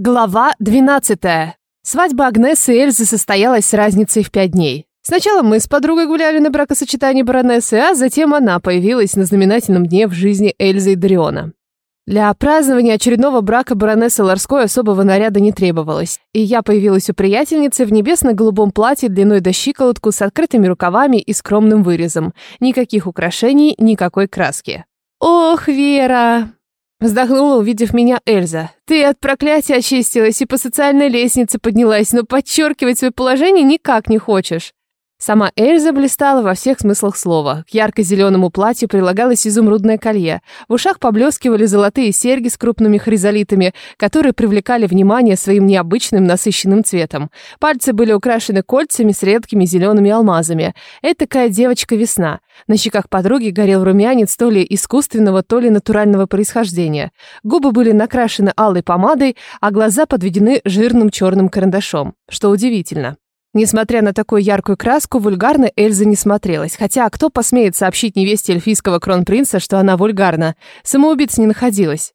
Глава 12. Свадьба Агнесы и Эльзы состоялась с разницей в пять дней. Сначала мы с подругой гуляли на бракосочетании баронессы, а затем она появилась на знаменательном дне в жизни Эльзы и Дариона. Для празднования очередного брака баронессы Ларской особого наряда не требовалось, и я появилась у приятельницы в небесно-голубом платье длиной до щиколотку с открытыми рукавами и скромным вырезом. Никаких украшений, никакой краски. «Ох, Вера!» Вздохнула, увидев меня Эльза. «Ты от проклятия очистилась и по социальной лестнице поднялась, но подчеркивать свое положение никак не хочешь». Сама Эльза блистала во всех смыслах слова. К ярко-зеленому платью прилагалось изумрудное колье. В ушах поблескивали золотые серьги с крупными хризолитами, которые привлекали внимание своим необычным насыщенным цветом. Пальцы были украшены кольцами с редкими зелеными алмазами. Этакая девочка-весна. На щеках подруги горел румянец то ли искусственного, то ли натурального происхождения. Губы были накрашены алой помадой, а глаза подведены жирным черным карандашом. Что удивительно. Несмотря на такую яркую краску, вульгарно Эльза не смотрелась. Хотя кто посмеет сообщить невесте эльфийского кронпринца, что она вульгарна? Самоубийц не находилась.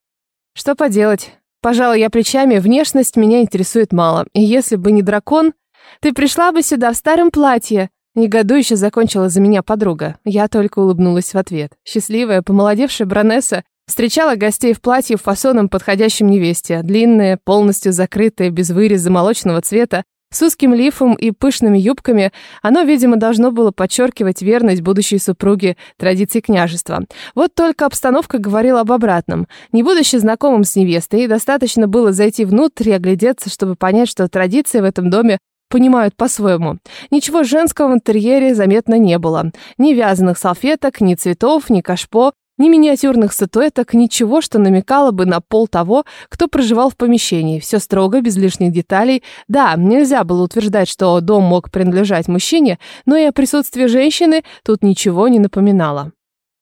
Что поделать? Пожалуй, я плечами, внешность меня интересует мало. И если бы не дракон, ты пришла бы сюда в старом платье. Негодующе закончила за меня подруга. Я только улыбнулась в ответ. Счастливая, помолодевшая бронесса встречала гостей в платье фасоном, подходящем невесте. Длинное, полностью закрытое, без выреза молочного цвета, с узким лифом и пышными юбками оно, видимо, должно было подчеркивать верность будущей супруге традиций княжества. Вот только обстановка говорила об обратном. Не будучи знакомым с невестой, достаточно было зайти внутрь и оглядеться, чтобы понять, что традиции в этом доме понимают по-своему. Ничего женского в интерьере заметно не было. Ни вязаных салфеток, ни цветов, ни кашпо, ни миниатюрных статуэток, ничего, что намекало бы на пол того, кто проживал в помещении. Все строго, без лишних деталей. Да, нельзя было утверждать, что дом мог принадлежать мужчине, но и о присутствии женщины тут ничего не напоминало.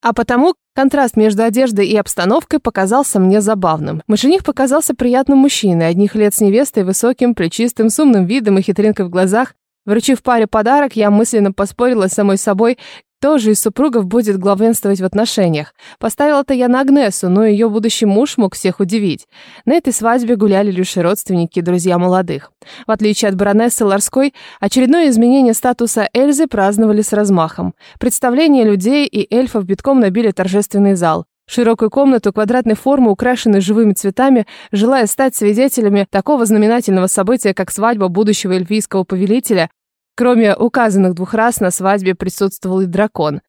А потому контраст между одеждой и обстановкой показался мне забавным. Мышених показался приятным мужчиной, одних лет с невестой, высоким, плечистым, с умным видом и хитринкой в глазах. Вручив паре подарок, я мысленно поспорила с самой собой, кто же из супругов будет главенствовать в отношениях? Поставила-то я на Агнесу, но ее будущий муж мог всех удивить. На этой свадьбе гуляли лишь родственники и друзья молодых. В отличие от баронессы Ларской, очередное изменение статуса Эльзы праздновали с размахом. Представления людей и эльфов битком набили торжественный зал. Широкую комнату квадратной формы, украшенной живыми цветами, желая стать свидетелями такого знаменательного события, как свадьба будущего эльфийского повелителя, Кроме указанных двух раз на свадьбе присутствовал и дракон.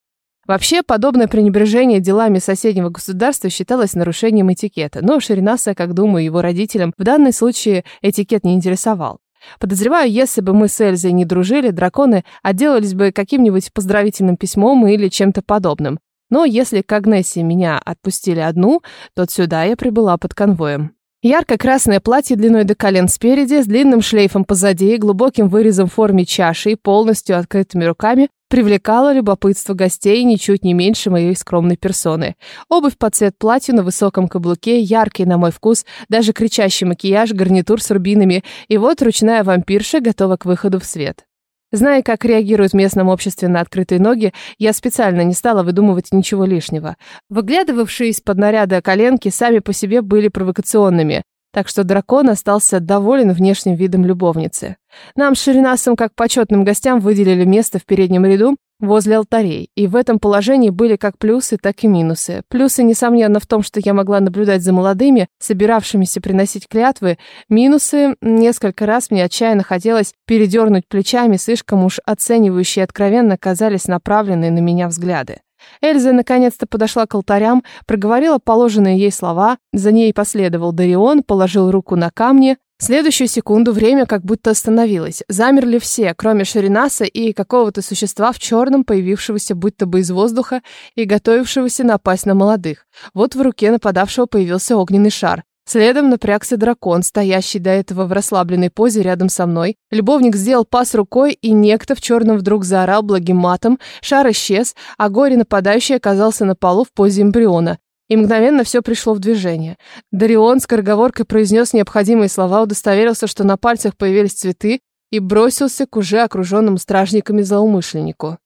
Вообще, подобное пренебрежение делами соседнего государства считалось нарушением этикета, но Ширинаса, как думаю, его родителям в данном случае этикет не интересовал. Подозреваю, если бы мы с Эльзой не дружили, драконы отделались бы каким-нибудь поздравительным письмом или чем-то подобным. Но если к Агнессе меня отпустили одну, то сюда я прибыла под конвоем. Ярко-красное платье длиной до колен спереди, с длинным шлейфом позади и глубоким вырезом в форме чаши и полностью открытыми руками привлекало любопытство гостей ничуть не меньше моей скромной персоны. Обувь под цвет платья на высоком каблуке, яркий на мой вкус, даже кричащий макияж, гарнитур с рубинами, и вот ручная вампирша готова к выходу в свет. Зная, как реагируют в местном обществе на открытые ноги, я специально не стала выдумывать ничего лишнего. Выглядывавшие из-под наряда коленки сами по себе были провокационными, так что дракон остался доволен внешним видом любовницы. Нам с Ширинасом, как почетным гостям, выделили место в переднем ряду, возле алтарей, и в этом положении были как плюсы, так и минусы. Плюсы, несомненно, в том, что я могла наблюдать за молодыми, собиравшимися приносить клятвы. Минусы, несколько раз мне отчаянно хотелось передернуть плечами, слишком уж оценивающие откровенно казались направленные на меня взгляды. Эльза наконец-то подошла к алтарям, проговорила положенные ей слова, за ней последовал Дарион, положил руку на камни, в следующую секунду время как будто остановилось. Замерли все, кроме Шаринаса и какого-то существа в черном, появившегося будто бы из воздуха и готовившегося напасть на молодых. Вот в руке нападавшего появился огненный шар. Следом напрягся дракон, стоящий до этого в расслабленной позе рядом со мной. Любовник сделал пас рукой, и некто в черном вдруг заорал благим матом, шар исчез, а горе нападающий оказался на полу в позе эмбриона и мгновенно все пришло в движение. Дарион с скороговоркой произнес необходимые слова, удостоверился, что на пальцах появились цветы, и бросился к уже окруженному стражниками злоумышленнику.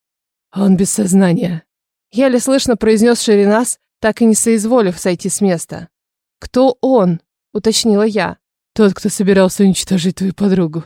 «Он без сознания», — еле слышно произнес Ширинас, так и не соизволив сойти с места. «Кто он?» — уточнила я. Тот, кто собирался уничтожить твою подругу.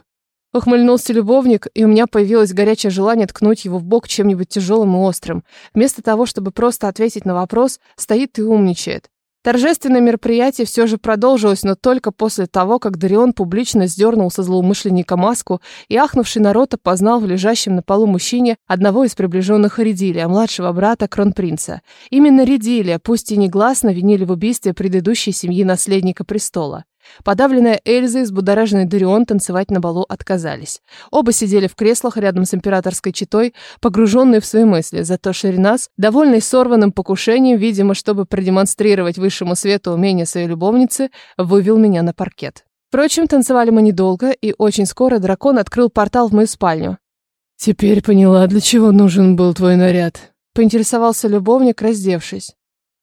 Ухмыльнулся любовник, и у меня появилось горячее желание ткнуть его в бок чем-нибудь тяжелым и острым. Вместо того, чтобы просто ответить на вопрос, стоит и умничает. Торжественное мероприятие все же продолжилось, но только после того, как Дарион публично сдернул со злоумышленника маску и ахнувший народ опознал в лежащем на полу мужчине одного из приближенных Редилия, младшего брата кронпринца. Именно Редилия, пусть и негласно, винили в убийстве предыдущей семьи наследника престола. Подавленная Эльза и взбудораженный Дарион танцевать на балу отказались. Оба сидели в креслах рядом с императорской четой, погруженные в свои мысли. Зато Шеринас, довольный сорванным покушением, видимо, чтобы продемонстрировать высшему свету умение своей любовницы, вывел меня на паркет. Впрочем, танцевали мы недолго, и очень скоро дракон открыл портал в мою спальню. «Теперь поняла, для чего нужен был твой наряд», — поинтересовался любовник, раздевшись.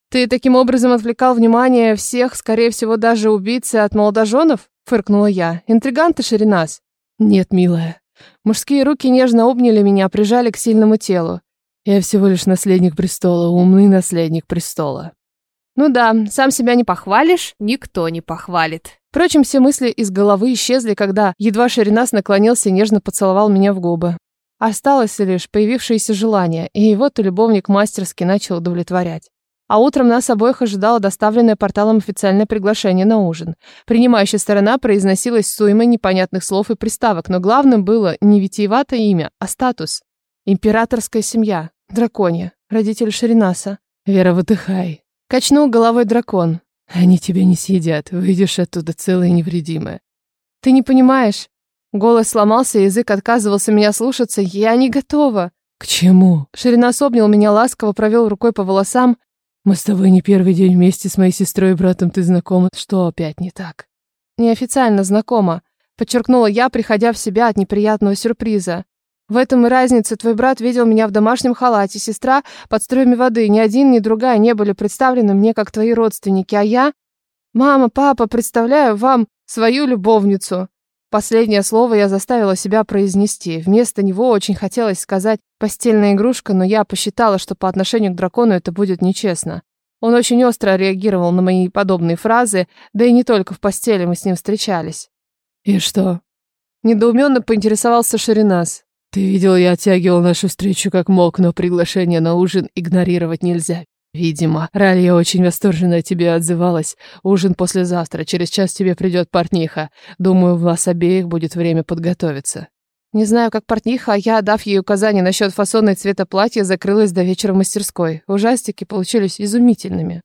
«Ты таким образом отвлекал внимание всех, скорее всего, даже убийцы от молодоженов?» — фыркнула я. «Интригант ты, Ширинас?» «Нет, милая». Мужские руки нежно обняли меня, прижали к сильному телу. Я всего лишь наследник престола, умный наследник престола. Ну да, сам себя не похвалишь, никто не похвалит. Впрочем, все мысли из головы исчезли, когда едва Ширинас наклонился и нежно поцеловал меня в губы. Осталось лишь появившееся желание, и и любовник мастерски начал удовлетворять. А утром нас обоих ожидало доставленное порталом официальное приглашение на ужин. Принимающая сторона произносилась с уймой непонятных слов и приставок, но главным было не витиеватое имя, а статус. Императорская семья. Драконья. Родитель Ширинаса. Вера, выдыхай. Качнул головой дракон. Они тебя не съедят. Выйдешь оттуда целая и невредимая. Ты не понимаешь. Голос сломался, язык отказывался меня слушаться. Я не готова. К чему? Ширинас обнял меня ласково, провел рукой по волосам. Мы с тобой не первый день вместе с моей сестрой и братом, ты знакома. Что опять не так? Неофициально знакома, подчеркнула я, приходя в себя от неприятного сюрприза. В этом и разница. Твой брат видел меня в домашнем халате, сестра под струями воды. Ни один, ни другая не были представлены мне как твои родственники, а я... Мама, папа, представляю вам свою любовницу. Последнее слово я заставила себя произнести. Вместо него очень хотелось сказать «постельная игрушка», но я посчитала, что по отношению к дракону это будет нечестно. Он очень остро реагировал на мои подобные фразы, да и не только в постели мы с ним встречались. «И что?» Недоуменно поинтересовался Ширинас. «Ты видел, я оттягивал нашу встречу как мог, но приглашение на ужин игнорировать нельзя. Видимо, Ралья очень восторженно о тебе отзывалась. Ужин послезавтра, через час тебе придет портниха. Думаю, у вас обеих будет время подготовиться. Не знаю, как портниха, а я, дав ей указание насчет фасона и цвета платья, закрылась до вечера в мастерской. Ужастики получились изумительными.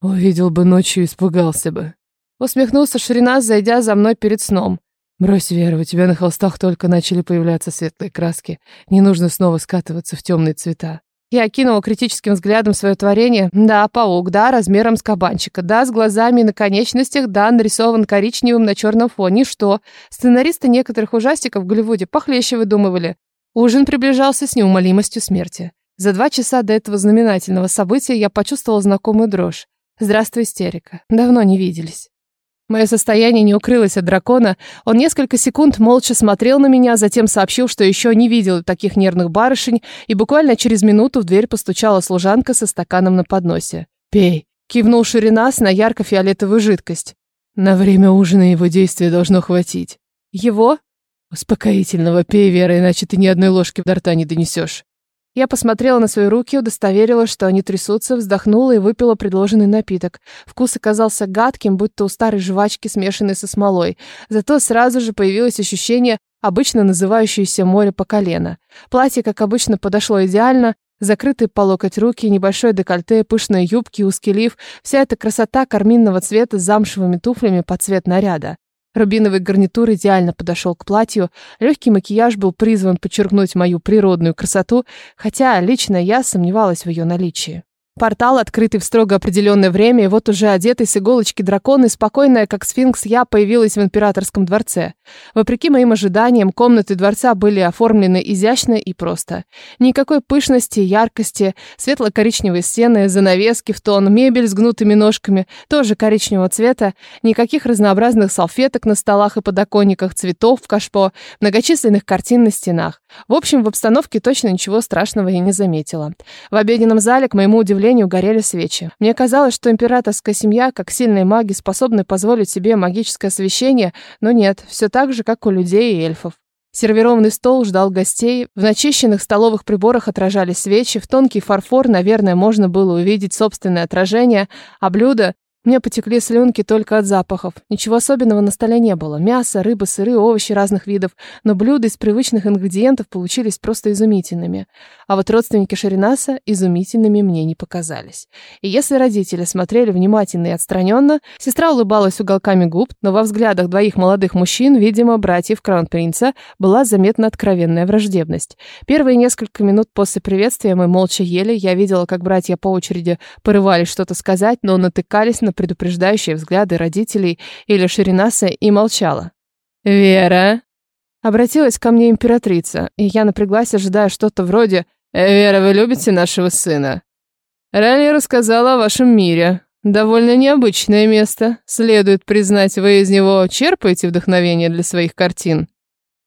Увидел бы ночью, испугался бы. Усмехнулся Ширинас, зайдя за мной перед сном. Брось, Вера, у тебя на холстах только начали появляться светлые краски. Не нужно снова скатываться в темные цвета. Я окинула критическим взглядом свое творение. Да, паук, да, размером с кабанчика, да, с глазами на конечностях, да, нарисован коричневым на черном фоне. Что? Сценаристы некоторых ужастиков в Голливуде похлеще выдумывали. Ужин приближался с неумолимостью смерти. За два часа до этого знаменательного события я почувствовала знакомую дрожь. Здравствуй, истерика. Давно не виделись. Мое состояние не укрылось от дракона. Он несколько секунд молча смотрел на меня, затем сообщил, что еще не видел таких нервных барышень, и буквально через минуту в дверь постучала служанка со стаканом на подносе. «Пей», — кивнул Ширинас на ярко-фиолетовую жидкость. «На время ужина его действия должно хватить». «Его?» «Успокоительного пей, Вера, иначе ты ни одной ложки в рта не донесешь». Я посмотрела на свои руки, удостоверила, что они трясутся, вздохнула и выпила предложенный напиток. Вкус оказался гадким, будто у старой жвачки, смешанной со смолой. Зато сразу же появилось ощущение, обычно называющееся море по колено. Платье, как обычно, подошло идеально, Закрытые по локоть руки, небольшое декольте, пышные юбки, узкий лиф — вся эта красота карминного цвета с замшевыми туфлями под цвет наряда. Рубиновый гарнитур идеально подошел к платью, легкий макияж был призван подчеркнуть мою природную красоту, хотя лично я сомневалась в ее наличии. Портал, открытый в строго определенное время, и вот уже одетый с иголочки дракон и спокойная, как сфинкс, я появилась в императорском дворце. Вопреки моим ожиданиям, комнаты дворца были оформлены изящно и просто. Никакой пышности, яркости, светло-коричневые стены, занавески в тон, мебель с гнутыми ножками, тоже коричневого цвета, никаких разнообразных салфеток на столах и подоконниках, цветов в кашпо, многочисленных картин на стенах. В общем, в обстановке точно ничего страшного я не заметила. В обеденном зале, к моему удивлению, удивлению, горели свечи. Мне казалось, что императорская семья, как сильные маги, способны позволить себе магическое освещение, но нет, все так же, как у людей и эльфов. Сервированный стол ждал гостей, в начищенных столовых приборах отражались свечи, в тонкий фарфор, наверное, можно было увидеть собственное отражение, а блюда мне потекли слюнки только от запахов. Ничего особенного на столе не было. Мясо, рыба, сыры, овощи разных видов. Но блюда из привычных ингредиентов получились просто изумительными. А вот родственники Шаринаса изумительными мне не показались. И если родители смотрели внимательно и отстраненно, сестра улыбалась уголками губ, но во взглядах двоих молодых мужчин, видимо, братьев Кронпринца, была заметна откровенная враждебность. Первые несколько минут после приветствия мы молча ели. Я видела, как братья по очереди порывались что-то сказать, но натыкались на предупреждающие взгляды родителей или Ширинаса и молчала. «Вера!» Обратилась ко мне императрица, и я напряглась, ожидая что-то вроде «Вера, вы любите нашего сына?» Ранее рассказала о вашем мире. Довольно необычное место. Следует признать, вы из него черпаете вдохновение для своих картин.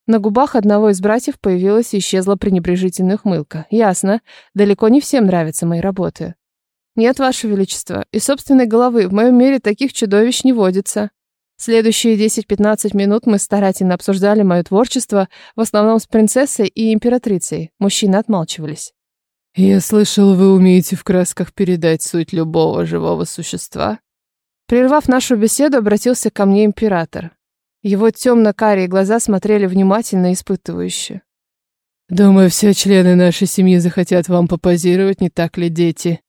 На губах одного из братьев появилась и исчезла пренебрежительная хмылка. Ясно, далеко не всем нравятся мои работы. «Нет, Ваше Величество, и собственной головы в моем мире таких чудовищ не водится». Следующие 10-15 минут мы старательно обсуждали мое творчество, в основном с принцессой и императрицей. Мужчины отмалчивались. «Я слышал, вы умеете в красках передать суть любого живого существа?» Прервав нашу беседу, обратился ко мне император. Его темно-карие глаза смотрели внимательно и испытывающе. «Думаю, все члены нашей семьи захотят вам попозировать, не так ли, дети?»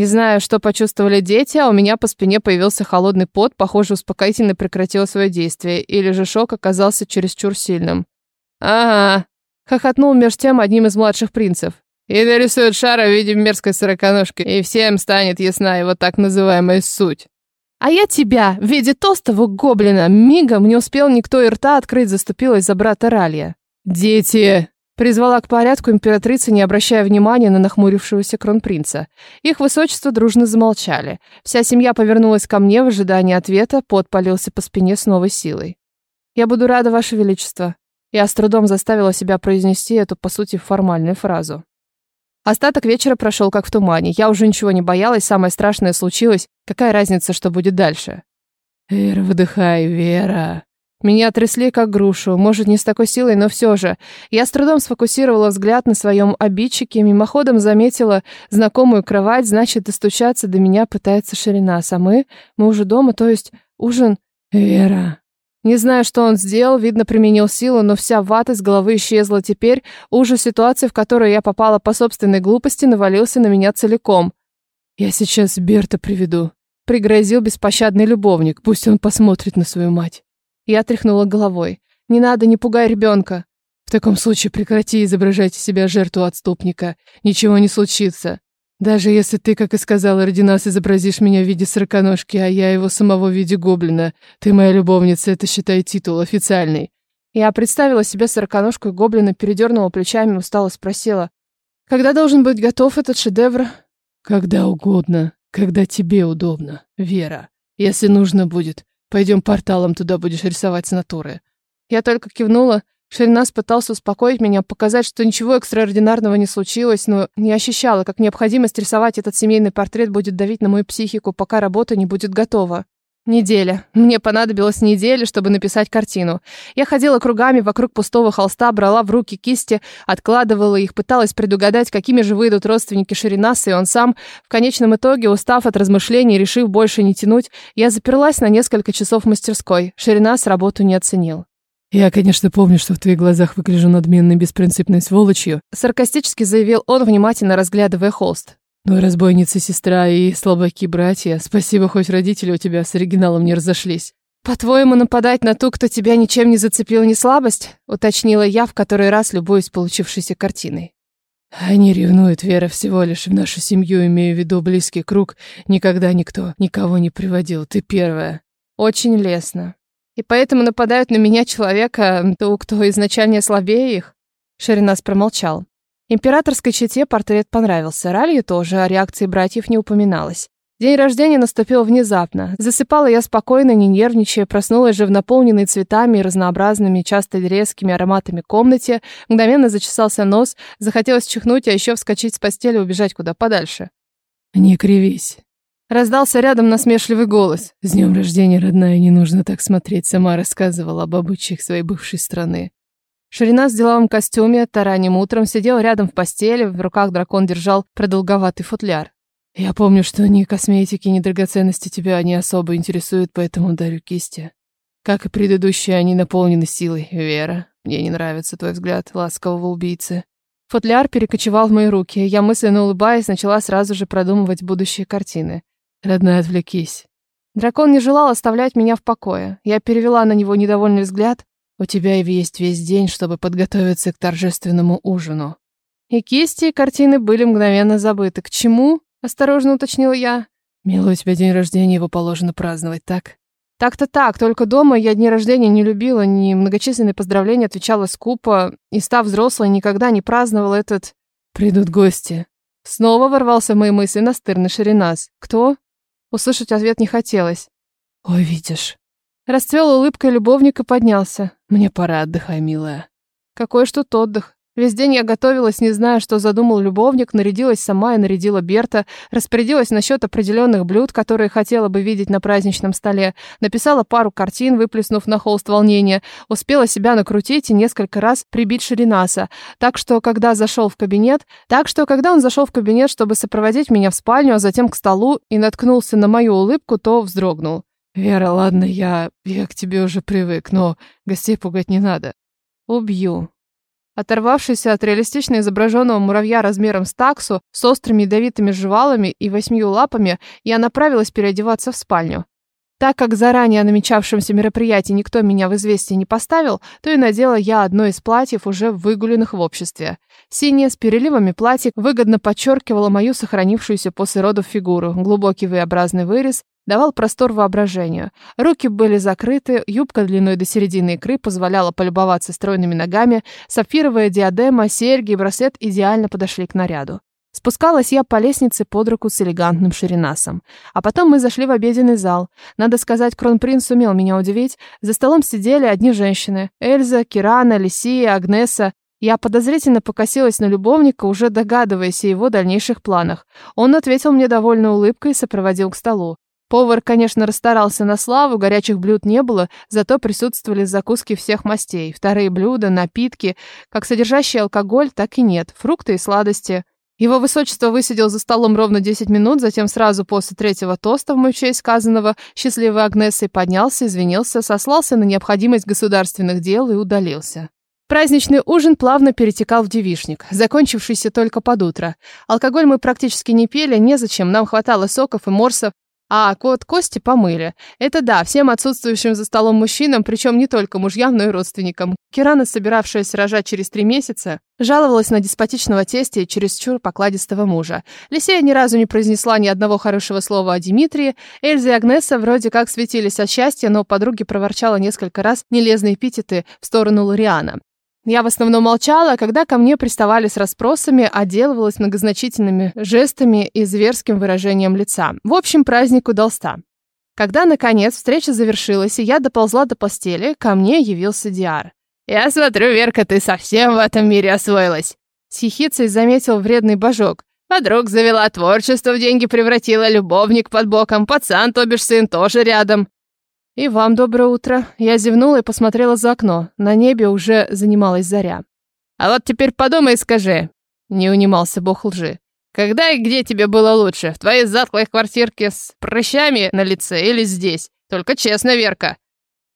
Не знаю, что почувствовали дети, а у меня по спине появился холодный пот, похоже, успокоительно прекратило свое действие, или же шок оказался чересчур сильным. «Ага», — хохотнул меж тем одним из младших принцев. «И нарисует шара в виде мерзкой сороконожки, и всем станет ясна его так называемая суть». «А я тебя, в виде толстого гоблина, мигом не успел никто и рта открыть, заступилась за брата Ралья». «Дети!» Призвала к порядку императрица, не обращая внимания на нахмурившегося кронпринца. Их высочество дружно замолчали. Вся семья повернулась ко мне в ожидании ответа, пот полился по спине с новой силой. «Я буду рада, Ваше Величество». Я с трудом заставила себя произнести эту, по сути, формальную фразу. Остаток вечера прошел как в тумане. Я уже ничего не боялась, самое страшное случилось. Какая разница, что будет дальше? «Вера, выдыхай, Вера», меня трясли как грушу, может, не с такой силой, но все же. Я с трудом сфокусировала взгляд на своем обидчике, мимоходом заметила знакомую кровать, значит, достучаться до меня пытается ширина. А мы? Мы уже дома, то есть ужин... Вера... Не знаю, что он сделал, видно, применил силу, но вся вата с головы исчезла теперь. Ужас ситуации, в которую я попала по собственной глупости, навалился на меня целиком. «Я сейчас Берта приведу», — пригрозил беспощадный любовник. «Пусть он посмотрит на свою мать». Я тряхнула головой. «Не надо, не пугай ребенка!» «В таком случае прекрати изображать из себя жертву отступника. Ничего не случится. Даже если ты, как и сказал Ординас, изобразишь меня в виде сороконожки, а я его самого в виде гоблина, ты моя любовница, это считай титул официальный». Я представила себе сороконожку и гоблина, передернула плечами, устало спросила. «Когда должен быть готов этот шедевр?» «Когда угодно, когда тебе удобно, Вера. Если нужно будет, Пойдем порталом, туда будешь рисовать с. Я только кивнула. Шельнас пытался успокоить меня, показать, что ничего экстраординарного не случилось, но не ощущала, как необходимость рисовать этот семейный портрет будет давить на мою психику, пока работа не будет готова. Неделя. Мне понадобилась неделя, чтобы написать картину. Я ходила кругами вокруг пустого холста, брала в руки кисти, откладывала их, пыталась предугадать, какими же выйдут родственники Ширинаса и он сам. В конечном итоге, устав от размышлений, решив больше не тянуть, я заперлась на несколько часов в мастерской. Ширинас работу не оценил. «Я, конечно, помню, что в твоих глазах выгляжу надменной беспринципной сволочью», саркастически заявил он, внимательно разглядывая холст. Ну и разбойница сестра и слабаки братья. Спасибо, хоть родители у тебя с оригиналом не разошлись. «По-твоему, нападать на ту, кто тебя ничем не зацепил, не слабость?» уточнила я в который раз, любуясь получившейся картиной. Они ревнуют, Вера, всего лишь в нашу семью, имею в виду близкий круг. Никогда никто никого не приводил, ты первая. Очень лестно. И поэтому нападают на меня человека, то, кто изначально слабее их? Шеринас промолчал. Императорской чете портрет понравился, Ралью тоже, о реакции братьев не упоминалось. День рождения наступил внезапно. Засыпала я спокойно, не нервничая, проснулась же в наполненной цветами и разнообразными, часто резкими ароматами комнате. Мгновенно зачесался нос, захотелось чихнуть, а еще вскочить с постели и убежать куда подальше. Не кривись. Раздался рядом насмешливый голос. «С днем рождения, родная, не нужно так смотреть», сама рассказывала об обычаях своей бывшей страны. Ширина в деловом костюме, тараним утром, сидел рядом в постели, в руках дракон держал продолговатый футляр. «Я помню, что ни косметики, ни драгоценности тебя не особо интересуют, поэтому дарю кисти. Как и предыдущие, они наполнены силой. Вера, мне не нравится твой взгляд ласкового убийцы». Футляр перекочевал в мои руки. Я мысленно улыбаясь, начала сразу же продумывать будущие картины. «Родная, отвлекись». Дракон не желал оставлять меня в покое. Я перевела на него недовольный взгляд. «У тебя есть весь день, чтобы подготовиться к торжественному ужину». И кисти, и картины были мгновенно забыты. К чему? Осторожно уточнила я. «Милый, у тебя день рождения, его положено праздновать, так?» Так-то так, только дома я дни рождения не любила, ни многочисленные поздравления отвечала скупо, и, став взрослой, никогда не праздновала этот... «Придут гости». Снова ворвался в мои мысли настырный Ширинас. «Кто?» Услышать ответ не хотелось. «Ой, видишь». Расцвел улыбкой любовник и поднялся. «Мне пора, отдыхай, милая». Какой ж тут отдых? Весь день я готовилась, не зная, что задумал любовник, нарядилась сама и нарядила Берта, распорядилась насчет определенных блюд, которые хотела бы видеть на праздничном столе, написала пару картин, выплеснув на холст волнения, успела себя накрутить и несколько раз прибить Ширинаса, так что, когда зашел в кабинет, так что, когда он зашел в кабинет, чтобы сопроводить меня в спальню, а затем к столу и наткнулся на мою улыбку, то вздрогнул. «Вера, ладно, я... я к тебе уже привык, но гостей пугать не надо». «Убью», Оторвавшись от реалистично изображенного муравья размером с таксу, с острыми ядовитыми жевалами и восьмью лапами, я направилась переодеваться в спальню. Так как заранее о намечавшемся мероприятии никто меня в известие не поставил, то и надела я одно из платьев, уже выгуленных в обществе. Синее с переливами платье выгодно подчеркивало мою сохранившуюся после родов фигуру, глубокий V-образный вырез, давал простор воображению. Руки были закрыты, юбка длиной до середины икры позволяла полюбоваться стройными ногами, сапфировая диадема, серьги и браслет идеально подошли к наряду. Спускалась я по лестнице под руку с элегантным ширинасом. А потом мы зашли в обеденный зал. Надо сказать, кронпринц сумел меня удивить. За столом сидели одни женщины. Эльза, Кирана, Лисия, Агнеса. Я подозрительно покосилась на любовника, уже догадываясь о его дальнейших планах. Он ответил мне довольно улыбкой и сопроводил к столу. Повар, конечно, расстарался на славу, горячих блюд не было, зато присутствовали закуски всех мастей. Вторые блюда, напитки, как содержащие алкоголь, так и нет, фрукты и сладости. Его высочество высидел за столом ровно 10 минут, затем сразу после третьего тоста в мою честь сказанного счастливой Агнессой поднялся, извинился, сослался на необходимость государственных дел и удалился. Праздничный ужин плавно перетекал в девишник, закончившийся только под утро. Алкоголь мы практически не пили, незачем, нам хватало соков и морсов, а, кот кости помыли. Это да, всем отсутствующим за столом мужчинам, причем не только мужьям, но и родственникам. Кирана, собиравшаяся рожать через три месяца, жаловалась на деспотичного тестя и чересчур покладистого мужа. Лисея ни разу не произнесла ни одного хорошего слова о Дмитрии. Эльза и Агнеса вроде как светились от счастья, но подруги проворчала несколько раз нелезные эпитеты в сторону Лориана. Я в основном молчала, когда ко мне приставали с расспросами, отделывалась многозначительными жестами и зверским выражением лица. В общем, праздник удался. Когда, наконец, встреча завершилась, и я доползла до постели, ко мне явился Диар. «Я смотрю, Верка, ты совсем в этом мире освоилась!» С хихицей заметил вредный божок. Подруг завела творчество, в деньги превратила, любовник под боком, пацан, то бишь сын, тоже рядом. «И вам доброе утро». Я зевнула и посмотрела за окно. На небе уже занималась заря. «А вот теперь подумай и скажи», — не унимался бог лжи. «Когда и где тебе было лучше? В твоей затклой квартирке с прыщами на лице или здесь? Только честно, Верка».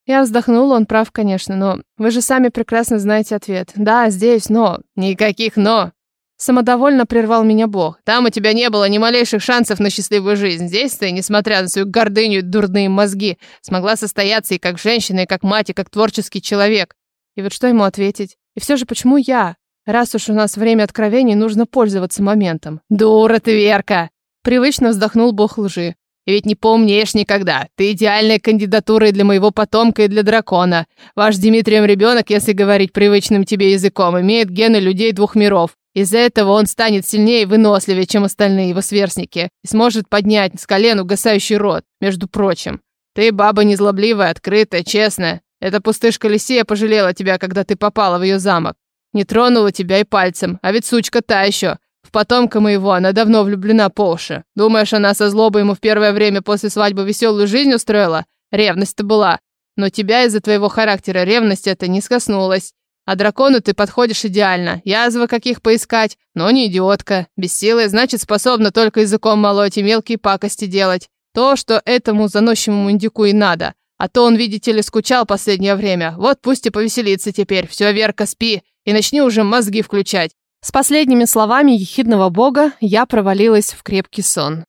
Я вздохнула, он прав, конечно, но вы же сами прекрасно знаете ответ. Да, здесь, но... Никаких «но». Самодовольно прервал меня Бог. Там у тебя не было ни малейших шансов на счастливую жизнь. Здесь ты, несмотря на свою гордыню и дурные мозги, смогла состояться и как женщина, и как мать, и как творческий человек. И вот что ему ответить? И все же почему я? Раз уж у нас время откровений, нужно пользоваться моментом. Дура ты, Верка! Привычно вздохнул Бог лжи. И ведь не помнишь никогда. Ты идеальная кандидатура и для моего потомка, и для дракона. Ваш Дмитрием ребенок, если говорить привычным тебе языком, имеет гены людей двух миров. Из-за этого он станет сильнее и выносливее, чем остальные его сверстники, и сможет поднять с колен угасающий рот, между прочим. Ты баба незлобливая, открытая, честная. Эта пустышка Лисия пожалела тебя, когда ты попала в ее замок. Не тронула тебя и пальцем, а ведь сучка та еще. В потомка моего она давно влюблена по уши. Думаешь, она со злобой ему в первое время после свадьбы веселую жизнь устроила? Ревность-то была. Но тебя из-за твоего характера ревность это не скоснулась. А дракону ты подходишь идеально. Язва каких поискать, но не идиотка. Без силы, значит, способна только языком молоть и мелкие пакости делать. То, что этому заносчивому индику и надо. А то он, видите ли, скучал последнее время. Вот пусть и повеселится теперь. Все, Верка, спи. И начни уже мозги включать. С последними словами ехидного бога я провалилась в крепкий сон.